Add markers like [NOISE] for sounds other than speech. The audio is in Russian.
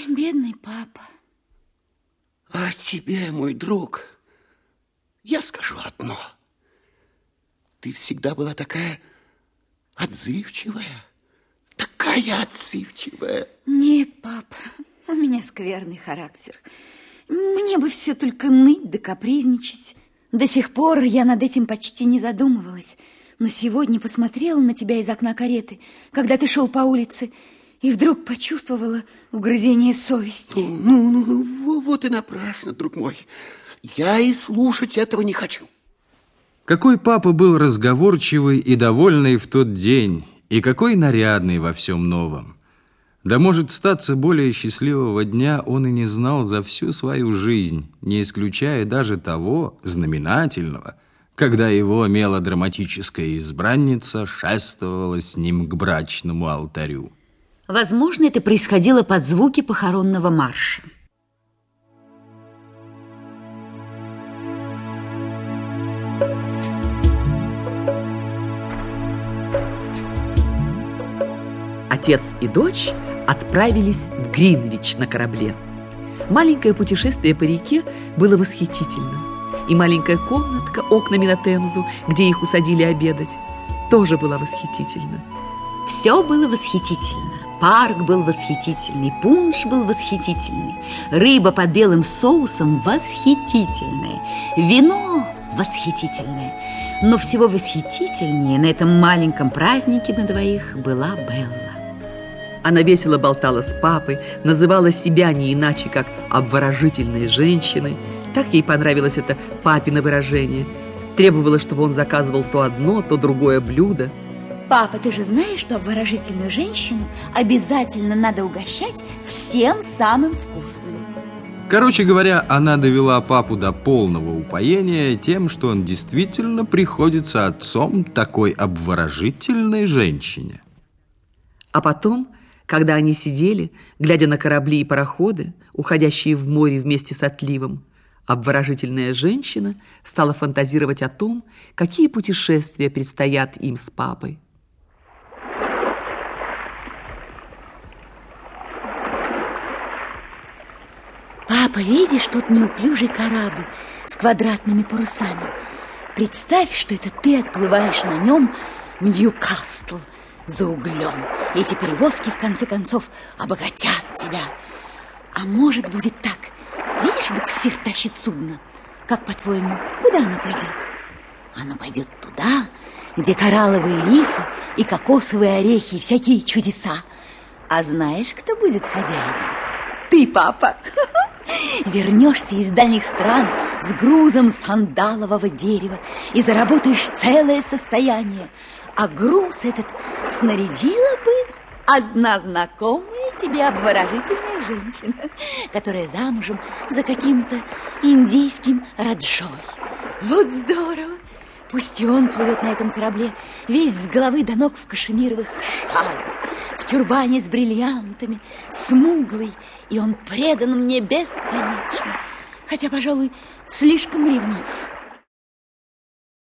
Ой, бедный папа. А тебе, мой друг, я скажу одно. Ты всегда была такая отзывчивая, такая отзывчивая. Нет, папа, у меня скверный характер. Мне бы все только ныть да капризничать. До сих пор я над этим почти не задумывалась. Но сегодня посмотрела на тебя из окна кареты, когда ты шел по улице, и вдруг почувствовала угрызение совести. Ну, ну, ну, вот и напрасно, друг мой. Я и слушать этого не хочу. Какой папа был разговорчивый и довольный в тот день, и какой нарядный во всем новом. Да может статься более счастливого дня он и не знал за всю свою жизнь, не исключая даже того знаменательного, когда его мелодраматическая избранница шествовала с ним к брачному алтарю. Возможно, это происходило под звуки похоронного марша. Отец и дочь отправились в Гринвич на корабле. Маленькое путешествие по реке было восхитительно. И маленькая комнатка окнами на Темзу, где их усадили обедать, тоже была восхитительна. Все было восхитительно. Парк был восхитительный, пунш был восхитительный, рыба под белым соусом восхитительная, вино восхитительное. Но всего восхитительнее на этом маленьком празднике на двоих была Белла. Она весело болтала с папой, называла себя не иначе, как обворожительной женщиной. Так ей понравилось это папино выражение. Требовала, чтобы он заказывал то одно, то другое блюдо. Папа, ты же знаешь, что обворожительную женщину обязательно надо угощать всем самым вкусным. Короче говоря, она довела папу до полного упоения тем, что он действительно приходится отцом такой обворожительной женщине. А потом когда они сидели, глядя на корабли и пароходы, уходящие в море вместе с отливом, обворожительная женщина стала фантазировать о том, какие путешествия предстоят им с папой. Папа, видишь тот неуклюжий корабль с квадратными парусами? Представь, что это ты отплываешь на нем в Ньюкасл – за углем. Эти перевозки, в конце концов, обогатят тебя. А может, будет так. Видишь, буксир тащит судно. Как, по-твоему, куда оно пойдет? Оно пойдет туда, где коралловые рифы и кокосовые орехи, и всякие чудеса. А знаешь, кто будет хозяином? Ты, папа. [LAUGHS] Вернешься из дальних стран с грузом сандалового дерева и заработаешь целое состояние а груз этот снарядила бы одна знакомая тебе обворожительная женщина, которая замужем за каким-то индийским раджой. Вот здорово! Пусть и он плывет на этом корабле, весь с головы до ног в кашемировых шалях, в тюрбане с бриллиантами, смуглый, и он предан мне бесконечно, хотя, пожалуй, слишком ревнив.